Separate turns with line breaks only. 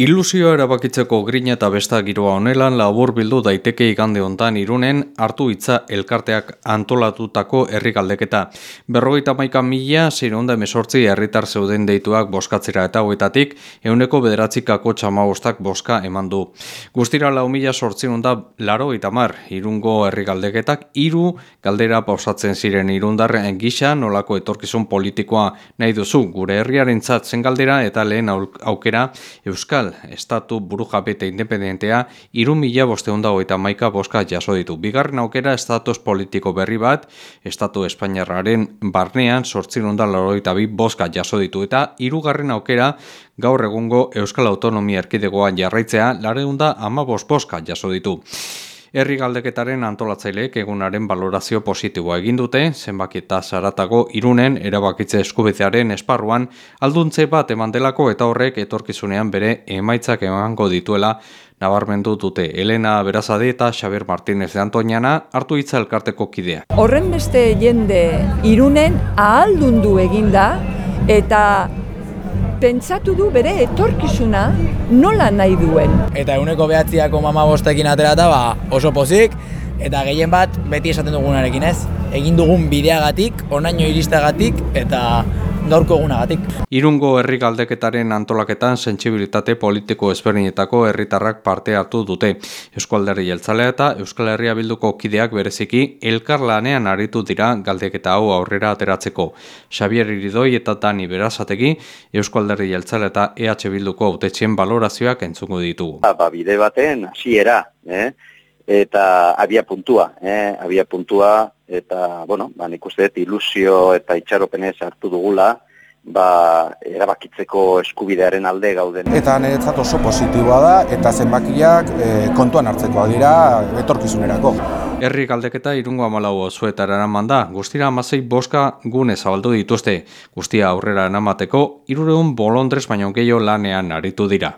Ilusio erabakitzeko grina eta besta giroa honelan labur bildu daiteke igande hontan irunen hartu hitza elkarteak antolatutako herrigaldeketa. Berrogeita maika mila, zein onda emesortzi herritar zeuden deituak boskatzera eta hoetatik, euneko bederatzikako txamabostak boska eman du. Guztira lau mila sortzi onda laro eta mar, irungo herrigaldeketak, iru galdera pausatzen ziren irundarren gisa nolako etorkizun politikoa nahi duzu, gure herriaren zen galdera eta lehen aukera Euskal estatu buru japete independentea, iru mila boste eta maika boska jaso ditu. Bigarren aukera estatus politiko berri bat, estatu Espainiarraren barnean sortzin ondan laroita bi boska jaso ditu. Eta irugarren aukera gaur egungo Euskal Autonomia Erkidegoan jarraitzea, lareunda ama boska jaso ditu. Herri galdeketaren antolatzaileek egunaren valorazio positiboa egin dute, zenbaki eta zaratago irunen erabakitze eskubidearen esparruan alduntze bat eman delako eta horrek etorkizunean bere emaitzak emango dituela nabarmendu dute Elena Berazade eta Xaber Martínez de Antoniana hartu hitza elkarteko kidea.
Horren beste jende irunen ahaldundu eginda eta pentsatu du bere etorkizuna nola nahi duen.
Eta eguneko behatziako mama bostekin aterata ba, oso pozik, eta gehien bat beti esaten dugunarekin ez. Egin dugun bideagatik, onaino iristagatik, eta gaurko egunagatik.
Irungo herri galdeketaren antolaketan sentsibilitate politiko ezberdinetako herritarrak parte hartu dute. Euskalderri jeltzalea eta Euskal Herria bilduko kideak bereziki elkarlanean aritu dira galdeketa hau aurrera ateratzeko. Xavier Iridoi eta Dani Berazategi Euskalderri jeltzalea eta EH bilduko autetxien balorazioak entzuko ditugu.
Ba, ba, bide baten hasiera, eh? Eta abia puntua, eh? abia puntua, eta, bueno, ba, nik uste ilusio eta itxaropenez hartu dugula, ba, erabakitzeko eskubidearen alde gauden.
Eta niretzat oso positiboa da, eta zenbakiak e, kontuan hartzeko dira etorkizunerako.
Herri galdeketa irungo amalau zuetara eraman da, guztira amazei boska gune zabaldu dituzte. Guztia aurrera enamateko, irureun bolondrez baino gehiago lanean aritu dira.